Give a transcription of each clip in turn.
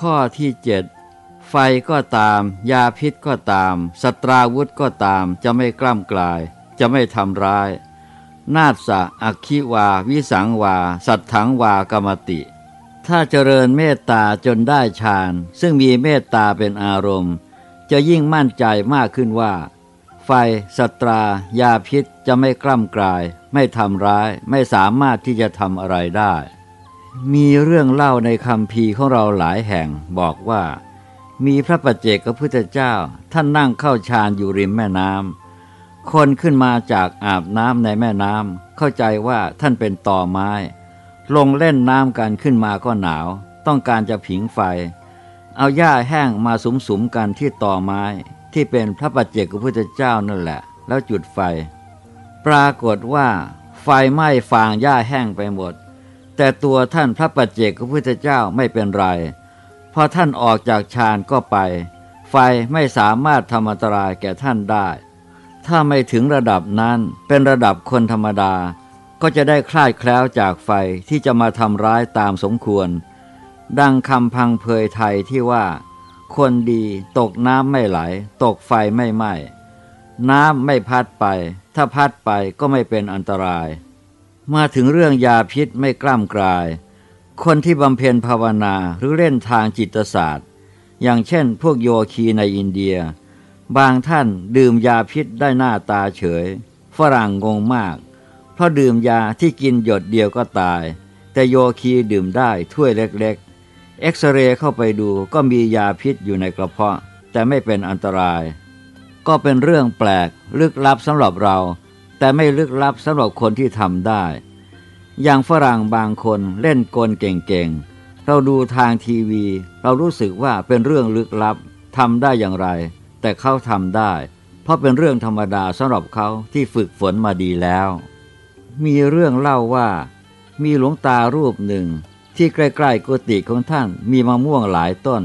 ข้อที่เจ็ดไฟก็ตาม ยาพิษก็ตาม สตราวุธก็ตาม จะไม่กล้ำกลาย จะไม่ทำร้าย นาสะอักขิวา วิสังวา สัตถังวากรรมติ ถ้าเจริญเมตตาจนได้ฌาน ซึ่งมีเมตตาเป็นอารมณ์ จะยิ่งมั่นใจมากขึ้นว่า ไฟ สตรา ยาพิษจะไม่กล้ำกลาย ไม่ทำร้าย ไม่สามารถที่จะทำอะไรได้ มีเรื่องเล่าในคำพีของเราหลายแห่งบอกว่า มีพระปัจเจกพุทธเจ้าท่านนั่งเข้าฌานอยู่ริมแม่น้ำคนขึ้นมาจากอาบน้ำในแม่น้ำเข้าใจว่าท่านเป็นต่อไม้ ลงเล่นน้ำกันขึ้นมาก็หนาว ต้องการจะผิงไฟ เอาหญ้าแห้งมาสุมสมๆกันที่ต่อไม้ ที่เป็นพระปัจเจกพุทธเจ้านั่นแหละ แล้วจุดไฟ ปรากฏว่าไฟไหม้ฟางหญ้าแห้งไปหมด แต่ตัวท่านพระปัจเจกพุทธเจ้าไม่เป็นไร พอท่านออกจากฌานก็ไป ไฟไม่สามารถทำอันตรายแก่ท่านได้ ถ้าไม่ถึงระดับนั้นเป็นระดับคนธรรมดา ก็จะได้คลาดแคล้วจากไฟที่จะมาทำร้ายตามสมควร ดังคำพังเพยไทยที่ว่า คนดีตกน้ำไม่ไหล ตกไฟไม่ไหม้น้ำไม่พัดไป ถ้าพัดไปก็ไม่เป็นอันตราย มาถึงเรื่องยาพิษไม่กล้ำกลาย คนที่บำเพ็ญภาวนาหรือเล่นทางจิตศาสตร์ อย่างเช่นพวกโยคีในอินเดีย บางท่านดื่มยาพิษได้หน้าตาเฉย ฝรั่งงงมาก เพราะดื่มยาที่กินหยดเดียวก็ตาย แต่โยคีดื่มได้ถ้วยเล็กๆ เอ็กซเรย์เข้าไปดูก็มียาพิษอยู่ในกระเพาะ แต่ไม่เป็นอันตราย ก็เป็นเรื่องแปลกลึกลับสำหรับเรา แต่ไม่ลึกลับสำหรับคนที่ทำได้ อย่างฝรั่งบางคนเล่นกลเก่งๆ เราดูทางทีวี เรารู้สึกว่าเป็นเรื่องลึกลับทำได้อย่างไร แต่เขาทำได้ เพราะเป็นเรื่องธรรมดาสำหรับเขาที่ฝึกฝนมาดีแล้ว มีเรื่องเล่าว่า มีหลวงตารูปหนึ่ง ที่ใกล้ๆกุฏิของท่านมีมะม่วงหลายต้น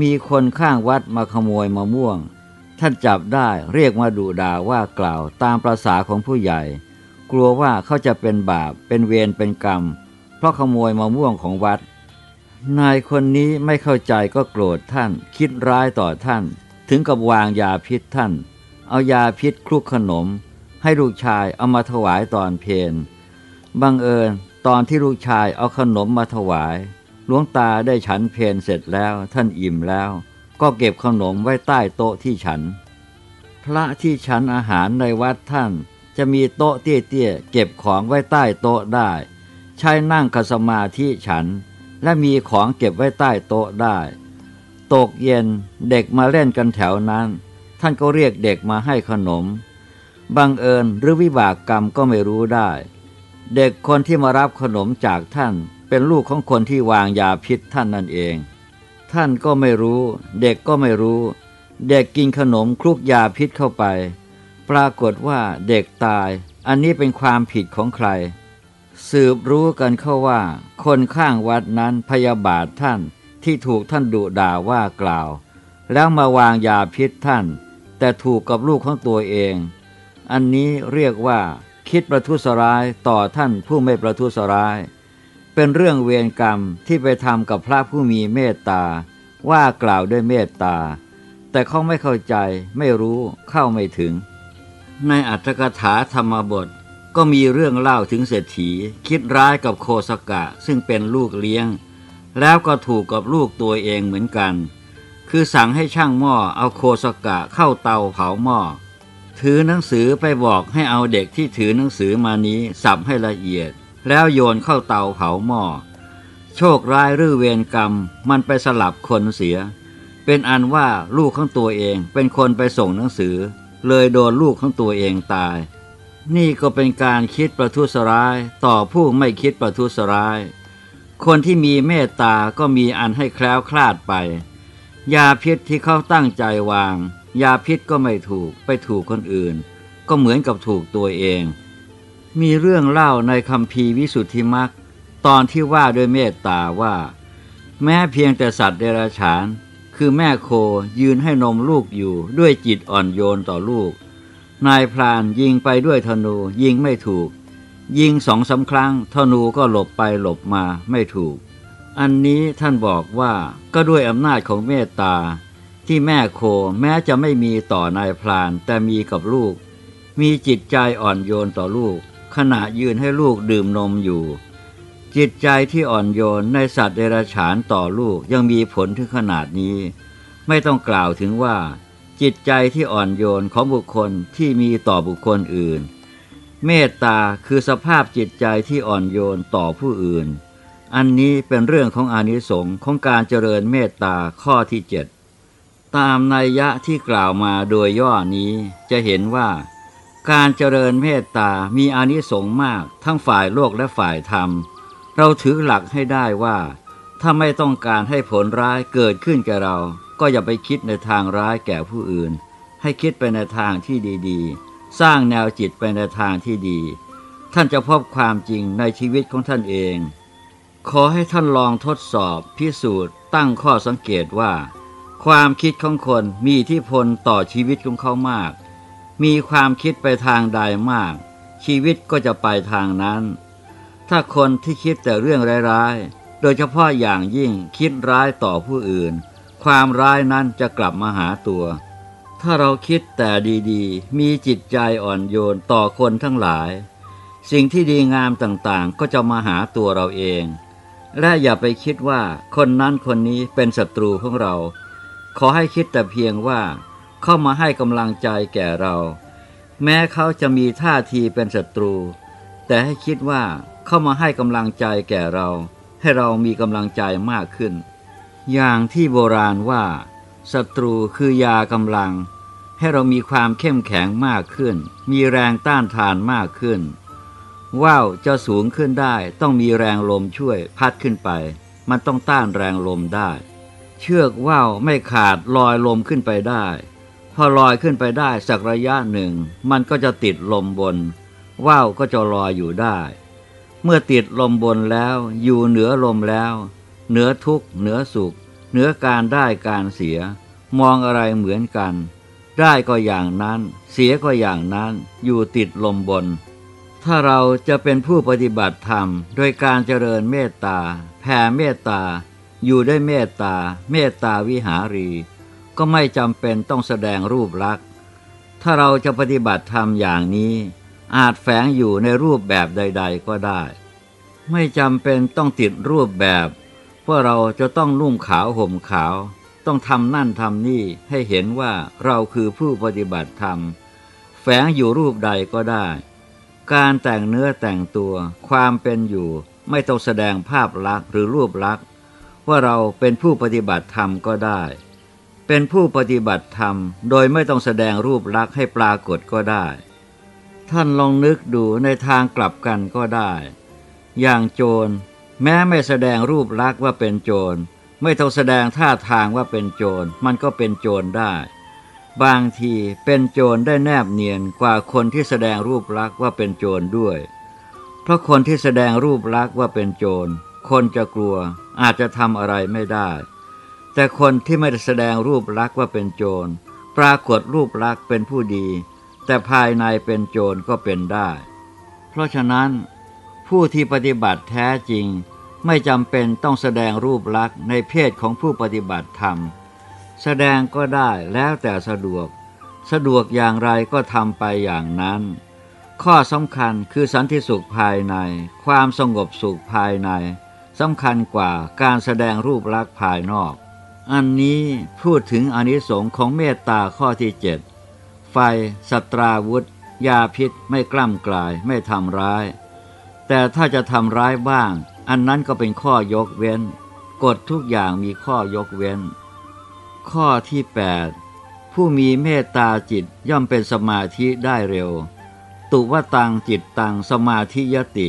มีคนข้างวัดมาขโมยมะม่วง ท่านจับได้เรียกมาดุด่าว่ากล่าวตามประษาของผู้ใหญ่ กลัวว่าเขาจะเป็นบาปเป็นเวรเป็นกรรม เพราะขโมยมะม่วงของวัด นายคนนี้ไม่เข้าใจก็โกรธท่าน คิดร้ายต่อท่าน ถึงกับวางยาพิษท่าน เอายาพิษคลุกขนม ให้ลูกชายเอามาถวายตอนเพลบังเอิญตอนที่ลูกชายเอาขนมมาถวาย หลวงตาได้ฉันเพลเสร็จแล้วท่านอิ่มแล้ว ก็เก็บขนมไว้ใต้โต๊ะที่ฉัน พระที่ฉันอาหารในวัดท่าน จะมีโต๊ะเตี้ยๆเก็บของไว้ใต้โต๊ะได้ ใช้นั่งคสมาธิฉัน และมีของเก็บไว้ใต้โต๊ะได้ ตกเย็นเด็กมาเล่นกันแถวนั้น ท่านก็เรียกเด็กมาให้ขนม บังเอิญหรือวิบากกรรมก็ไม่รู้ได้ เด็กคนที่มารับขนมจากท่านเป็นลูกของคนที่วางยาพิษท่านนั่นเอง ท่านก็ไม่รู้ เด็กก็ไม่รู้ เด็กกินขนมคลุกยาพิษเข้าไป ปรากฏว่าเด็กตาย อันนี้เป็นความผิดของใคร สืบรู้กันเข้าว่า คนข้างวัดนั้นพยาบาทท่านที่ถูกท่านดุด่าว่ากล่าว แล้วมาวางยาพิษท่าน แต่ถูกกับลูกของตัวเอง อันนี้เรียกว่าคิดประทุษร้ายต่อท่านผู้ไม่ประทุษร้าย เป็นเรื่องเวรกรรมที่ไปทำกับพระผู้มีเมตตา ว่ากล่าวด้วยเมตตา แต่เขาไม่เข้าใจไม่รู้เข้าไม่ถึง ในอัตถกถาธรรมบทก็มีเรื่องเล่าถึงเศรษฐี คิดร้ายกับโคสกะซึ่งเป็นลูกเลี้ยง แล้วก็ถูกกับลูกตัวเองเหมือนกัน คือสั่งให้ช่างหม้อเอาโคสกะเข้าเตาเผาหม้อถือหนังสือไปบอกให้เอาเด็กที่ถือหนังสือมานี้สับให้ละเอียด แล้วโยนเข้าเตาเผาหม้อ โชคร้ายหรือเวรกรรม มันไปสลับคนเสีย เป็นอันว่าลูกของตัวเองเป็นคนไปส่งหนังสือ เลยโดนลูกของตัวเองตาย นี่ก็เป็นการคิดประทุษร้ายต่อผู้ไม่คิดประทุษร้าย คนที่มีเมตตาก็มีอันให้แคล้วคลาดไป ยาพิษที่เขาตั้งใจวาง ยาพิษก็ไม่ถูกไปถูกคนอื่น ก็เหมือนกับถูกตัวเอง มีเรื่องเล่าในคำพีวิสุทธิมักตอนที่ว่าด้วยเมตตาว่า แม้เพียงแต่สัตว์เดรัจฉาน คือแม่โคยืนให้นมลูกอยู่ด้วยจิตอ่อนโยนต่อลูก นายพรานยิงไปด้วยธนูยิงไม่ถูก ยิงสองสาครั้งธนูก็หลบไปหลบมาไม่ถูก อันนี้ท่านบอกว่าก็ด้วยอำนาจของเมตตา ที่แม่โคแม้จะไม่มีต่อนายพรานแต่มีกับลูก มีจิตใจอ่อนโยนต่อลูก ขณะยืนให้ลูกดื่มนมอยู่ จิตใจที่อ่อนโยนในสัตว์เดรัจฉานต่อลูกยังมีผลถึงขนาดนี้ ไม่ต้องกล่าวถึงว่า จิตใจที่อ่อนโยนของบุคคลที่มีต่อบุคคลอื่น เมตตาคือสภาพจิตใจที่อ่อนโยนต่อผู้อื่น อันนี้เป็นเรื่องของอานิสงส์ของการเจริญเมตตาข้อที่เจ็ดตามนัยยะที่กล่าวมาโดยย่อนี้จะเห็นว่า การเจริญเมตตามีอานิสงส์มากทั้งฝ่ายโลกและฝ่ายธรรม เราถือหลักให้ได้ว่า ถ้าไม่ต้องการให้ผลร้ายเกิดขึ้นแก่เรา ก็อย่าไปคิดในทางร้ายแก่ผู้อื่น ให้คิดไปในทางที่ดีๆ สร้างแนวจิตไปในทางที่ดี ท่านจะพบความจริงในชีวิตของท่านเอง ขอให้ท่านลองทดสอบพิสูจน์ ตั้งข้อสังเกตว่า ความคิดของคนมีอิทธิพลต่อชีวิตของเขามาก มีความคิดไปทางใดมาก ชีวิตก็จะไปทางนั้น ถ้าคนที่คิดแต่เรื่องร้ายๆ โดยเฉพาะอย่างยิ่งคิดร้ายต่อผู้อื่น ความร้ายนั้นจะกลับมาหาตัว ถ้าเราคิดแต่ดีๆ มีจิตใจอ่อนโยนต่อคนทั้งหลาย สิ่งที่ดีงามต่างๆ ก็จะมาหาตัวเราเอง และอย่าไปคิดว่าคนนั้นคนนี้เป็นศัตรูของเรา ขอให้คิดแต่เพียงว่า เข้ามาให้กำลังใจแก่เรา แม้เขาจะมีท่าทีเป็นศัตรู แต่ให้คิดว่าเข้ามาให้กำลังใจแก่เรา ให้เรามีกำลังใจมากขึ้น อย่างที่โบราณว่าศัตรูคือยากำลัง ให้เรามีความเข้มแข็งมากขึ้น มีแรงต้านทานมากขึ้น ว่าวจะสูงขึ้นได้ต้องมีแรงลมช่วยพัดขึ้นไป มันต้องต้านแรงลมได้ เชือกว่าวไม่ขาดลอยลมขึ้นไปได้ อลอยขึ้นไปได้สักระยะหนึ่ง มันก็จะติดลมบน ว่าวก็จะลอยอยู่ได้ เมื่อติดลมบนแล้วอยู่เหนือลมแล้ว เหนือทุกข์เหนือสุข เหนือการได้การเสีย มองอะไรเหมือนกัน ได้ก็อย่างนั้น เสียก็อย่างนั้นอยู่ติดลมบน ถ้าเราจะเป็นผู้ปฏิบัติธรรม โดยการเจริญเมตตาแผ่เมตตา อยู่ด้วยเมตตา เมตตาวิหารี ก็ไม่จำเป็นต้องแสดงรูปลักษณ์ ถ้าเราจะปฏิบัติธรรมอย่างนี้ อาจแฝงอยู่ในรูปแบบใด ๆ ก็ได้ ไม่จำเป็นต้องติดรูปแบบว่าเราจะต้องนุ่งขาวห่มขาว ต้องทำนั่นทำนี่ให้เห็นว่าเราคือผู้ปฏิบัติธรรม แฝงอยู่รูปใดก็ได้ การแต่งเนื้อแต่งตัว ความเป็นอยู่ไม่ต้องแสดงภาพลักษณ์หรือรูปลักษณ์ว่าเราเป็นผู้ปฏิบัติธรรมก็ได้ เป็นผู้ปฏิบัติธรรม โดยไม่ต้องแสดงรูปลักษณ์ให้ปรากฏก็ได้ ท่านลองนึกดูในทางกลับกันก็ได้ อย่างโจร แม้ไม่แสดงรูปลักษณ์ว่าเป็นโจร ไม่ต้องแสดงท่าทางว่าเป็นโจร มันก็เป็นโจรได้ บางทีเป็นโจรได้แนบเนียนกว่าคนที่แสดงรูปลักษณ์ว่าเป็นโจรด้วย เพราะคนที่แสดงรูปลักษณ์ว่าเป็นโจร คนจะกลัวอาจจะทำอะไรไม่ได้ แต่คนที่ไม่ได้แสดงรูปลักษณ์ว่าเป็นโจร ปรากฏรูปลักษณ์เป็นผู้ดี แต่ภายในเป็นโจรก็เป็นได้ เพราะฉะนั้น ผู้ที่ปฏิบัติแท้จริง ไม่จำเป็นต้องแสดงรูปลักษณ์ในเพศของผู้ปฏิบัติธรรม แสดงก็ได้แล้วแต่สะดวก สะดวกอย่างไรก็ทำไปอย่างนั้น ข้อสำคัญคือสันติสุขภายใน ความสงบสุขภายในสำคัญกว่าการแสดงรูปลักษณ์ภายนอก อันนี้พูดถึงอนิสงค์ของเมตตาข้อที่เจ็ดไฟสตราวุธ ยาพิษไม่กล้ำกลายไม่ทำร้าย แต่ถ้าจะทำร้ายบ้าง อันนั้นก็เป็นข้อยกเว้น กฎทุกอย่างมีข้อยกเว้น ข้อที่8ผู้มีเมตตาจิตย่อมเป็นสมาธิได้เร็ว ตุวตังจิตตังสมาธิยติ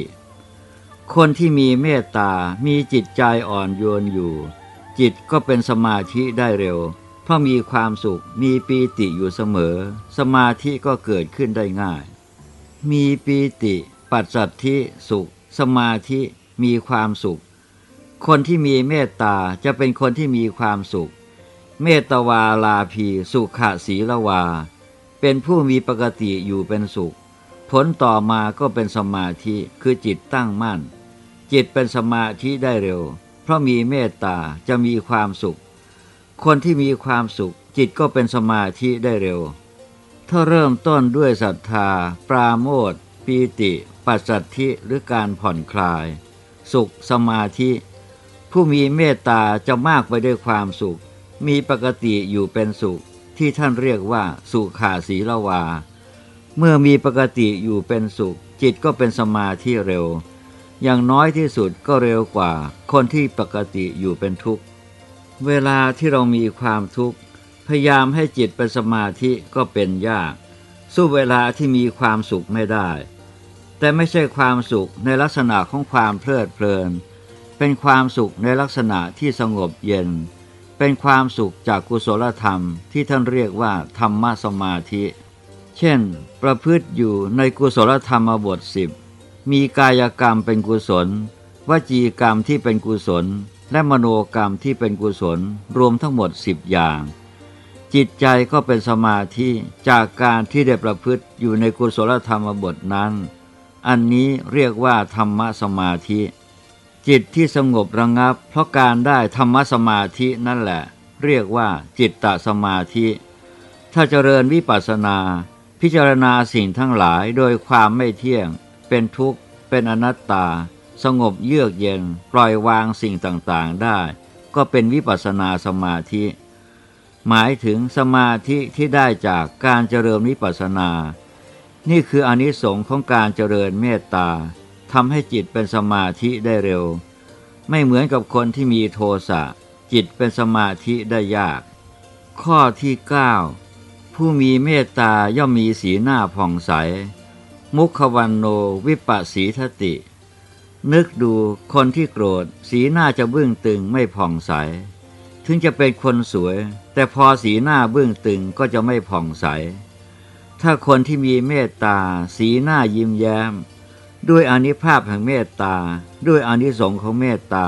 คนที่มีเมตตามีจิตใจอ่อนโยนอยู่ จิตก็เป็นสมาธิได้เร็ว เพราะมีความสุขมีปีติอยู่เสมอ สมาธิก็เกิดขึ้นได้ง่าย มีปีติ ปัสสัทธิสุข สมาธิมีความสุข คนที่มีเมตตาจะเป็นคนที่มีความสุข เมตตวาลาภีสุขะศีละวา เป็นผู้มีปกติอยู่เป็นสุข ผลต่อมาก็เป็นสมาธิคือจิตตั้งมั่น จิตเป็นสมาธิได้เร็ว เพราะมีเมตตาจะมีความสุข คนที่มีความสุขจิตก็เป็นสมาธิได้เร็ว ถ้าเริ่มต้นด้วยศรัทธา ปราโมทปีติ ปัสสัทธิหรือการผ่อนคลาย สุขสมาธิ ผู้มีเมตตาจะมากไปด้วยความสุข มีปกติอยู่เป็นสุขที่ท่านเรียกว่าสุขาสีละวา เมื่อมีปกติอยู่เป็นสุข จิตก็เป็นสมาธิเร็ว อย่างน้อยที่สุดก็เร็วกว่าคนที่ปกติอยู่เป็นทุกข์ เวลาที่เรามีความทุกข์ พยายามให้จิตเป็นสมาธิก็เป็นยาก สู้เวลาที่มีความสุขไม่ได้ แต่ไม่ใช่ความสุขในลักษณะของความเพลิดเพลิน เป็นความสุขในลักษณะที่สงบเย็น เป็นความสุขจากกุศลธรรมที่ท่านเรียกว่าธรรมสมาธิ เช่น ประพฤติอยู่ในกุศลธรรมบทสิบ มีกายกรรมเป็นกุศล วจีกรรมที่เป็นกุศล และมโนกรรมที่เป็นกุศลรวมทั้งหมดสิบอย่าง จิตใจก็เป็นสมาธิจากการที่ได้ประพฤติอยู่ในกุศลธรรมบทนั้น อันนี้เรียกว่าธรรมสมาธิ จิตที่สงบระงับ เพราะการได้ธรรมสมาธินั่นแหละ เรียกว่าจิตตสมาธิ ถ้าเจริญวิปัสสนา พิจารณาสิ่งทั้งหลายโดยความไม่เที่ยง เป็นทุกข์ เป็นอนัตตา สงบเยือกเย็น ปล่อยวางสิ่งต่างๆได้ ก็เป็นวิปัสสนาสมาธิ หมายถึงสมาธิที่ได้จากการเจริญวิปัสสนา นี่คืออนิสงค์ของการเจริญเมตตาทำให้จิตเป็นสมาธิได้เร็ว ไม่เหมือนกับคนที่มีโทสะจิตเป็นสมาธิได้ยาก ข้อที่ 9 ผู้มีเมตตาย่อมมีสีหน้าผ่องใส มุขวันโนวิปัสสีทติ นึกดูคนที่โกรธ สีหน้าจะเบึ้องตึงไม่ผ่องใส ถึงจะเป็นคนสวย แต่พอสีหน้าเบึ้องตึงก็จะไม่ผ่องใส ถ้าคนที่มีเมตตา สีหน้ายิ้มแย้ม ด้วยอนิภาพแห่งเมตตา ด้วยอนิสงของเมตตา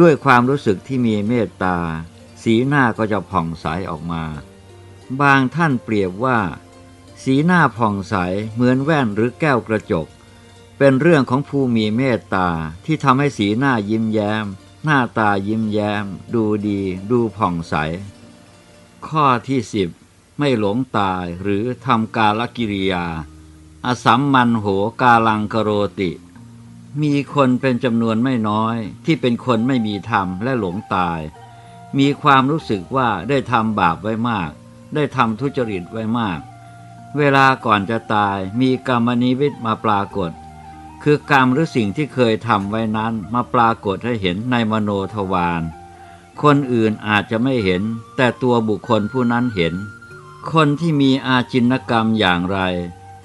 ด้วยความรู้สึกที่มีเมตตา สีหน้าก็จะผ่องใสออกมา บางท่านเปรียบว่า สีหน้าผ่องใสเหมือนแว่นหรือแก้วกระจก เป็นเรื่องของผู้มีเมตตาที่ทำให้สีหน้ายิ้มแย้ม หน้าตายิ้มแย้ม ดูดี ดูผ่องใส ข้อที่สิบไม่หลงตายหรือทำกาลกิริยา อสัมมันโหกาลังกโรติ มีคนเป็นจำนวนไม่น้อย ที่เป็นคนไม่มีธรรมและหลงตาย มีความรู้สึกว่าได้ทำบาปไว้มาก ได้ทำทุจริตไว้มาก เวลาก่อนจะตายมีกรรมนิวิตมาปรากฏ คือกรรมหรือสิ่งที่เคยทำไว้นั้นมาปรากฏให้เห็นในมโนทวารคนอื่นอาจจะไม่เห็น แต่ตัวบุคคลผู้นั้นเห็น คนที่มีอาจินกรรมอย่างไร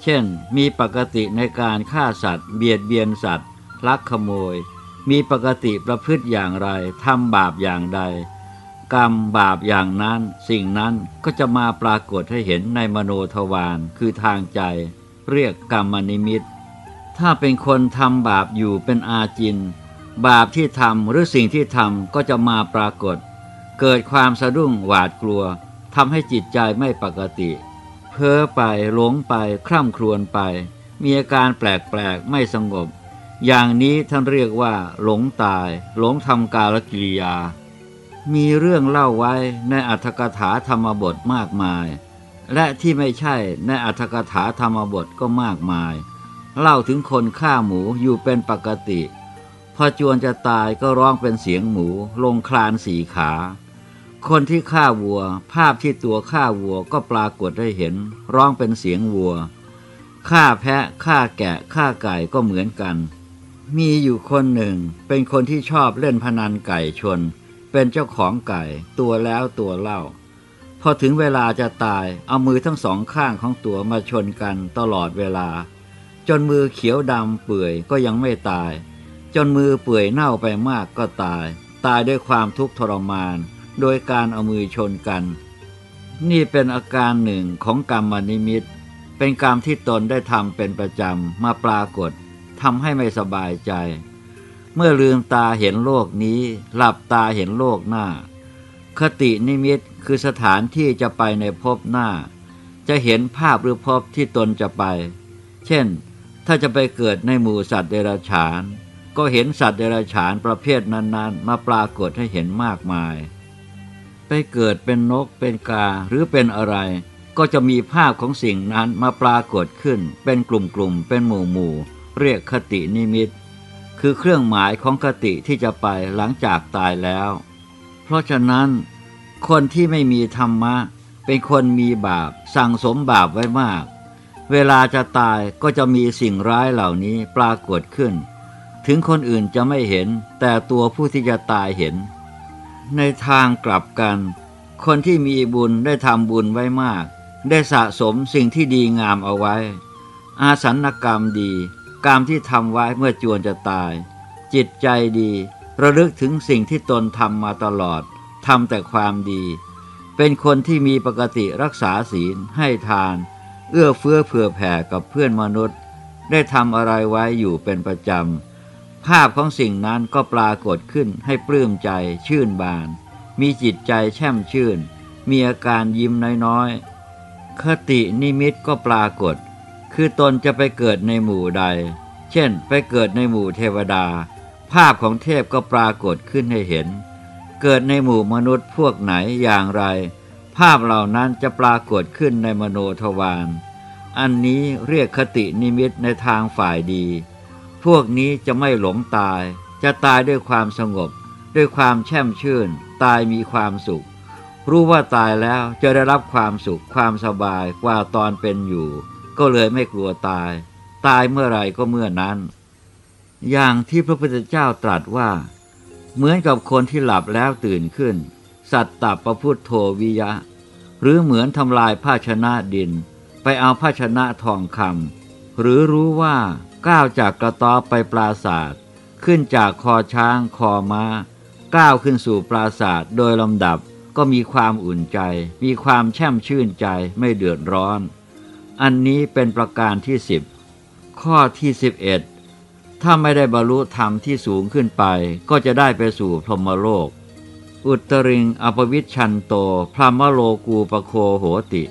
เช่น มีปกติในการฆ่าสัตว์ เบียดเบียนสัตว์ลักขโมย มีปกติประพฤติอย่างไรทำบาปอย่างใด กรรมบาปอย่างนั้นสิ่งนั้นก็จะมาปรากฏให้เห็นในมโนทวารคือทางใจ เรียกกรรมนิมิต ถ้าเป็นคนทำบาปอยู่เป็นอาจิน บาปที่ทำหรือสิ่งที่ทำก็จะมาปรากฏ เกิดความสะดุ้งหวาดกลัวทำให้จิตใจไม่ปกติ เพ้อไปหลงไปคร่ำครวญไป มีอาการแปลกๆไม่สงบ อย่างนี้ท่านเรียกว่า หลงตาย หลงทำกาลกิริยา มีเรื่องเล่าไว้ในอัธกถาธรรมบทมากมาย และที่ไม่ใช่ในอัธกถาธรรมบทก็มากมาย เล่าถึงคนฆ่าหมูอยู่เป็นปกติ พอจวนจะตายก็ร้องเป็นเสียงหมู ลงคลานสี่ขา คนที่ฆ่าวัว ภาพที่ตัวฆ่าวัวก็ปรากฏให้เห็น ร้องเป็นเสียงวัวฆ่าแพะฆ่าแกะฆ่าไก่ก็เหมือนกัน มีอยู่คนหนึ่งเป็นคนที่ชอบเล่นพนันไก่ชน เป็นเจ้าของไก่ ตัวแล้วตัวเล่า พอถึงเวลาจะตายเอามือทั้งสองข้างของตัวมาชนกันตลอดเวลา จนมือเขียวดำเปื่อยก็ยังไม่ตาย จนมือเปื่อยเน่าไปมากก็ตาย ตายด้วยความทุกข์ทรมาน โดยการเอามือชนกัน นี่เป็นอาการหนึ่งของกรรมนิมิต เป็นกรรมที่ตนได้ทำเป็นประจำมาปรากฏทำให้ไม่สบายใจ เมื่อลืมตาเห็นโลกนี้ หลับตาเห็นโลกหน้า คตินิมิตคือสถานที่จะไปในภพหน้า จะเห็นภาพหรือภพที่ตนจะไป เช่น ถ้าจะไปเกิดในหมู่สัตว์เดรัจฉาน ก็เห็นสัตว์เดรัจฉานประเภทนั้นๆ มาปรากฏให้เห็นมากมาย ไปเกิดเป็นนกเป็นกาหรือเป็นอะไร ก็จะมีภาพของสิ่งนั้นมาปรากฏขึ้น เป็นกลุ่มๆเป็นหมู่ๆเรียกคตินิมิต คือเครื่องหมายของคติที่จะไปหลังจากตายแล้ว เพราะฉะนั้น คนที่ไม่มีธรรมะ เป็นคนมีบาป สั่งสมบาปไว้มาก เวลาจะตายก็จะมีสิ่งร้ายเหล่านี้ปรากฏขึ้น ถึงคนอื่นจะไม่เห็น แต่ตัวผู้ที่จะตายเห็น ในทางกลับกัน คนที่มีบุญได้ทำบุญไว้มาก ได้สะสมสิ่งที่ดีงามเอาไว้ อาสันกรรมดี กรรมที่ทำไว้เมื่อจวนจะตาย จิตใจดี ระลึกถึงสิ่งที่ตนทำมาตลอดทำแต่ความดี เป็นคนที่มีปกติรักษาศีลให้ทาน เอื้อเฟื้อเผื่อแผ่กับเพื่อนมนุษย์ ได้ทำอะไรไว้อยู่เป็นประจำ ภาพของสิ่งนั้นก็ปรากฏขึ้นให้ปลื้มใจชื่นบาน มีจิตใจแช่มชื่น มีอาการยิ้มน้อยๆคตินิมิตก็ปรากฏ คือตนจะไปเกิดในหมู่ใด เช่น ไปเกิดในหมู่เทวดา ภาพของเทพก็ปรากฏขึ้นให้เห็น เกิดในหมู่มนุษย์พวกไหนอย่างไร ภาพเหล่านั้นจะปรากฏขึ้นในมโนทวารอันนี้เรียกคตินิมิตในทางฝ่ายดี พวกนี้จะไม่หลงตาย จะตายด้วยความสงบ ด้วยความแช่มชื่น ตายมีความสุข รู้ว่าตายแล้วจะได้รับความสุขความสบายกว่าตอนเป็นอยู่ ก็เลยไม่กลัวตาย ตายเมื่อไรก็เมื่อนั้น อย่างที่พระพุทธเจ้าตรัสว่า เหมือนกับคนที่หลับแล้วตื่นขึ้น สัตตประพุทโธวิยะ หรือเหมือนทำลายภาชนะดิน ไปเอาภาชนะทองคำหรือรู้ว่าก้าวจากกระต๊อบไปปราศาสตร์ขึ้นจากคอช้างคอมา้า ก้าวขึ้นสู่ปราศาสตร์โดยลำดับก็มีความอุ่นใจ มีความแช่มชื่นใจไม่เดือดร้อน อันนี้เป็นประการที่สิบข้อที่สิบเอ็ดถ้าไม่ได้บรรลุธรรมที่สูงขึ้นไป ก็จะได้ไปสู่พรหมโลก อุตริงอปวิชชันโต พรหมโลกูปโคโหติ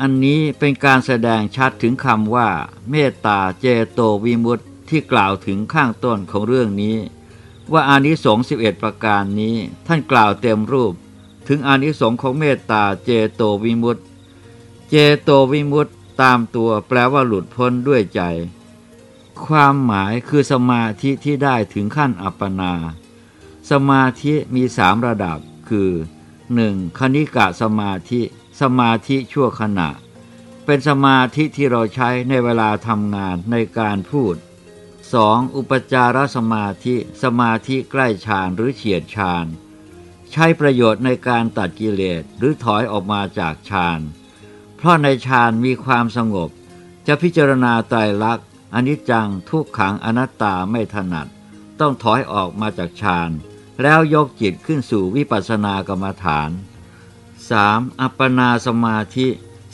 อันนี้เป็นการแสดงชัดถึงคำว่า เมตตาเจโตวิมุตติที่กล่าวถึงข้างต้นของเรื่องนี้ ว่าอานิสงส์11 ประการนี้ท่านกล่าวเต็มรูป ถึงอานิสงส์ของเมตตาเจโตวิมุตติ เจโตวิมุตติ ตามตัวแปลว่าหลุดพ้นด้วยใจ ความหมายคือสมาธิที่ได้ถึงขั้นอัปปนา สมาธิมีสามระดับคือ 1. คณิกะสมาธิ สมาธิชั่วขณะ เป็นสมาธิที่เราใช้ในเวลาทำงานในการพูด 2. อุปจารสมาธิ สมาธิใกล้ฌานหรือเฉียดฌาน ใช้ประโยชน์ในการตัดกิเลสหรือถอยออกมาจากฌาน ราะในฌานมีความสงบ จะพิจารณาไตรลักษณ์อนิจจังทุกขังอนัตตาไม่ถนัด ต้องถอยออกมาจากฌานแล้วยกจิตขึ้นสู่วิปัสสนากรรมฐาน 3. อัปปนาสมาธิ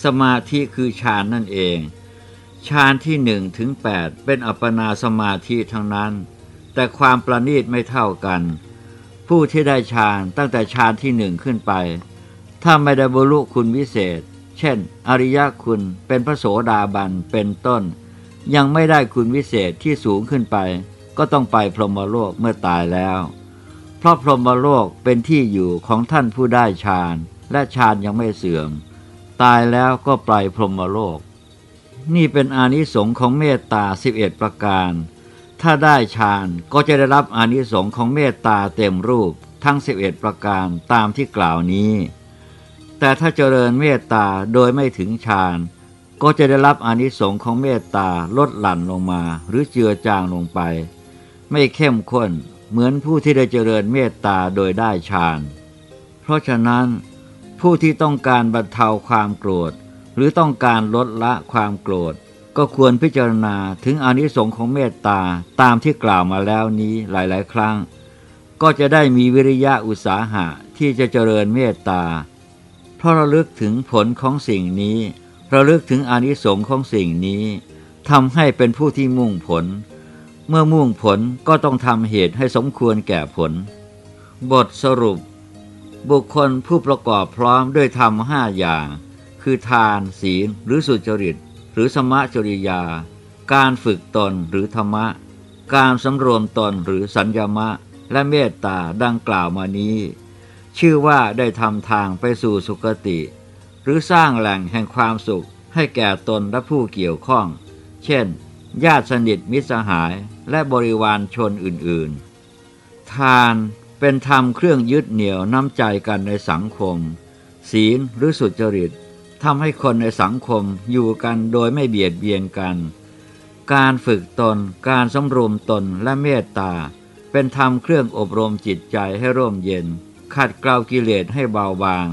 สมาธิคือฌานนั่นเองฌานที่หนึ่งถึงแปดเป็นอัปปนาสมาธิทั้งนั้น แต่ความประณีตไม่เท่ากัน ผู้ที่ได้ฌานตั้งแต่ฌานที่หนึ่งขึ้นไป ถ้าไม่ได้บรรลุคุณวิเศษ เช่น อริยคุณเป็นพระโสดาบันเป็นต้น ยังไม่ได้คุณวิเศษที่สูงขึ้นไป ก็ต้องไปพรหมโลกเมื่อตายแล้ว เพราะพรหมโลกเป็นที่อยู่ของท่านผู้ได้ฌานและฌานยังไม่เสื่อม ตายแล้วก็ไปพรหมโลก นี่เป็นอานิสงส์ของเมตตา 11 ประการ ถ้าได้ฌานก็จะได้รับอานิสงส์ของเมตตาเต็มรูปทั้ง 11 ประการตามที่กล่าวนี้ แต่ถ้าเจริญเมตตาโดยไม่ถึงฌานก็จะได้รับอนิสงส์ของเมตตาลดหลั่นลงมา หรือเจือจางลงไป ไม่เข้มข้นเหมือนผู้ที่ได้เจริญเมตตาโดยได้ฌานเพราะฉะนั้น ผู้ที่ต้องการบรรเทาความโกรธ หรือต้องการลดละความโกรธ ก็ควรพิจารณาถึงอนิสงส์ของเมตตาตามที่กล่าวมาแล้วนี้หลาย ๆ ครั้ง ก็จะได้มีวิริยะอุตสาหะที่จะเจริญเมตตา เพราะเระลึกถึงผลของสิ่งนี้ เระลึกถึงอานิสงส์ของสิ่งนี้ทำให้เป็นผู้ที่มุ่งผล เมื่อมุ่งผลก็ต้องทำเหตุให้สมควรแก่ผล บทสรุป บุคคลผู้ประกอบพร้อมด้วยธรรมห้าอย่าง คือทาน ศีล หรือสุจริต หรือสมะจริยา การฝึกตนหรือธรรมะ การสำรวมตนหรือสัญญมะ และเมตตาดังกล่าวมานี้ ชื่อว่าได้ทำทางไปสู่สุคติ หรือสร้างแหล่งแห่งความสุขให้แก่ตนและผู้เกี่ยวข้อง เช่น ญาติสนิทมิตรสหายและบริวารชนอื่นๆ ทานเป็นธรรมเครื่องยึดเหนี่ยวน้ำใจกันในสังคม ศีลหรือสุจริตทำให้คนในสังคมอยู่กันโดยไม่เบียดเบียนกัน การฝึกตน การสำรวมตนและเมตตา เป็นธรรมเครื่องอบรมจิตใจให้ร่มเย็น ขัดเกลากิเลสให้เบาบาง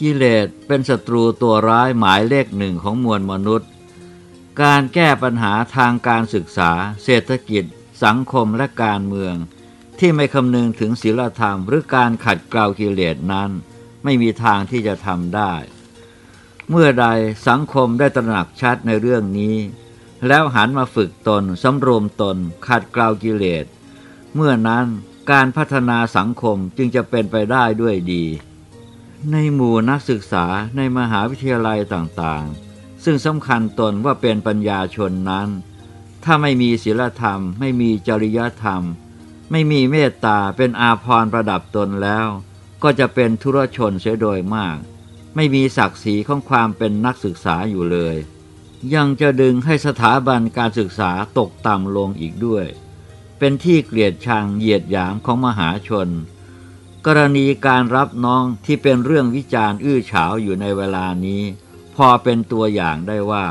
กิเลสเป็นศัตรูตัวร้ายหมายเลขหนึ่งของมวลมนุษย์ การแก้ปัญหาทางการศึกษา เศรษฐกิจ สังคมและการเมือง ที่ไม่คำนึงถึงศีลธรรม หรือการขัดเกลากิเลสนั้น ไม่มีทางที่จะทำได้ เมื่อใดสังคมได้ตระหนักชัดในเรื่องนี้ แล้วหันมาฝึกตนสำรวมตนขัดเกลากิเลสเมื่อนั้น การพัฒนาสังคมจึงจะเป็นไปได้ด้วยดี ในหมู่นักศึกษาในมหาวิทยาลัยต่างๆ ซึ่งสำคัญตนว่าเป็นปัญญาชนนั้น ถ้าไม่มีศีลธรรม ไม่มีจริยธรรม ไม่มีเมตตาเป็นอาภรณ์ประดับตนแล้ว ก็จะเป็นทุรชนเสียโดยมาก ไม่มีศักดิ์ศรีของความเป็นนักศึกษาอยู่เลย ยังจะดึงให้สถาบันการศึกษาตกต่ำลงอีกด้วย เป็นที่เกลียดชังเหยียดหยามของมหาชน กรณีการรับน้องที่เป็นเรื่องวิจารณ์อื้อฉาวอยู่ในเวลานี้ พอเป็นตัวอย่างได้ว่า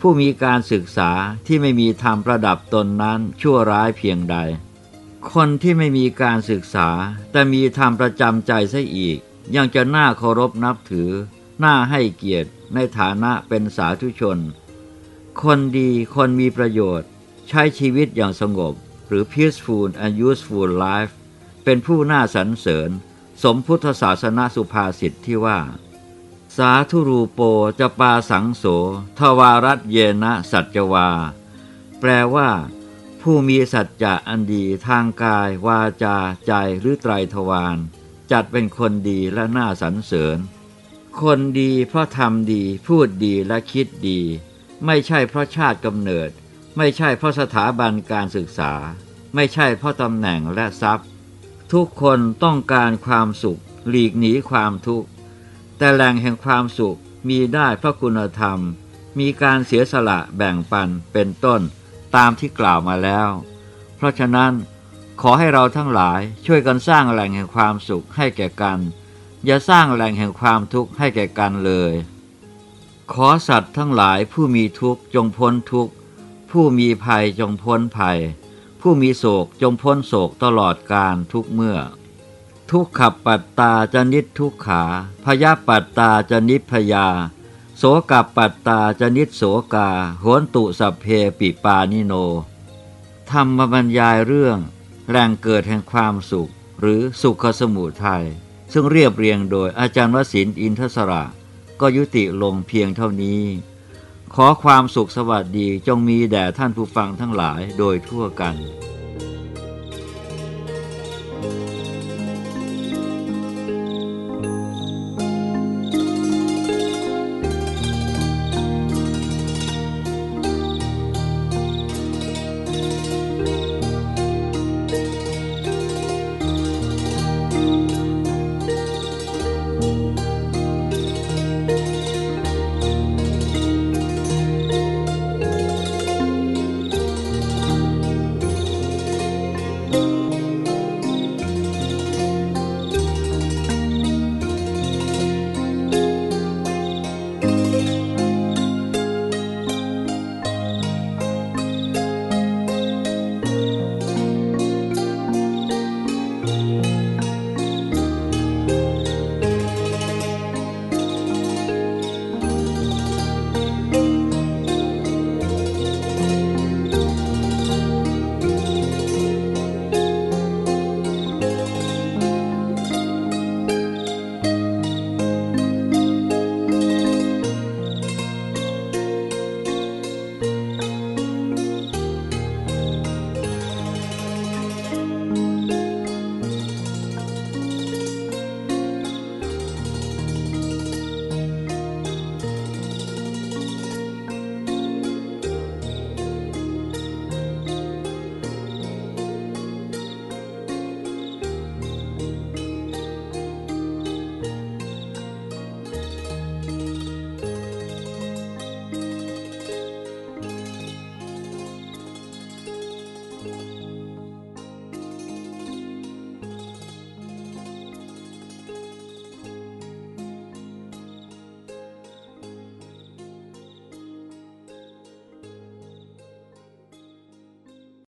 ผู้มีการศึกษาที่ไม่มีธรรมประดับตนนั้นชั่วร้ายเพียงใด คนที่ไม่มีการศึกษา แต่มีธรรมประจำใจซะอีก ยังจะน่าเคารพนับถือ น่าให้เกียรติในฐานะเป็นสาธุชน คนดีคนมีประโยชน์ ใช้ชีวิตอย่างสงบ หรือ peaceful and useful life เป็นผู้น่าสรรเสริญ สมพุทธศาสนาสุภาษิตทที่ว่า สาธุรูโปจะปาสังโส ทวารัตเยนะสัจวา แปลว่า ผู้มีสัจจะอันดีทางกาย วาจา ใจหรือไตรทวารจัดเป็นคนดีและน่าสรรเสริญ คนดีเพราะทำดีพูดดีและคิดดี ไม่ใช่เพราะชาติกำเนิด ไม่ใช่เพราะสถาบันการศึกษา ไม่ใช่เพราะตำแหน่งและทรัพย์ ทุกคนต้องการความสุข หลีกหนีความทุกข์ แต่แหล่งแห่งความสุขมีได้เพราะคุณธรรม มีการเสียสละแบ่งปันเป็นต้นตามที่กล่าวมาแล้ว เพราะฉะนั้นขอให้เราทั้งหลายช่วยกันสร้างแหล่งแห่งความสุขให้แก่กัน อย่าสร้างแหล่งแห่งความทุกข์ให้แก่กันเลย ขอสัตว์ทั้งหลายผู้มีทุกข์จงพ้นทุกข์ ผู้มีภัยจงพ้นภัย ผู้มีโศกจงพ้นโศกตลอดการทุกเมื่อ ทุกขับปัตตาจะนิดทุกขาพยาปัตตาจะนิพยา โสกับปัตตาจะนิดโสกาโหนตุสัพเพปิปานิโน ธรรมบรรยายเรื่องแหล่งเกิดแห่งความสุข หรือสุขสมุทัยซึ่งเรียบเรียงโดยอาจารย์วสินอินทศระก็ยุติลงเพียงเท่านี้ ขอความสุขสวัสดีจงมีแด่ท่านผู้ฟังทั้งหลายโดยทั่วกัน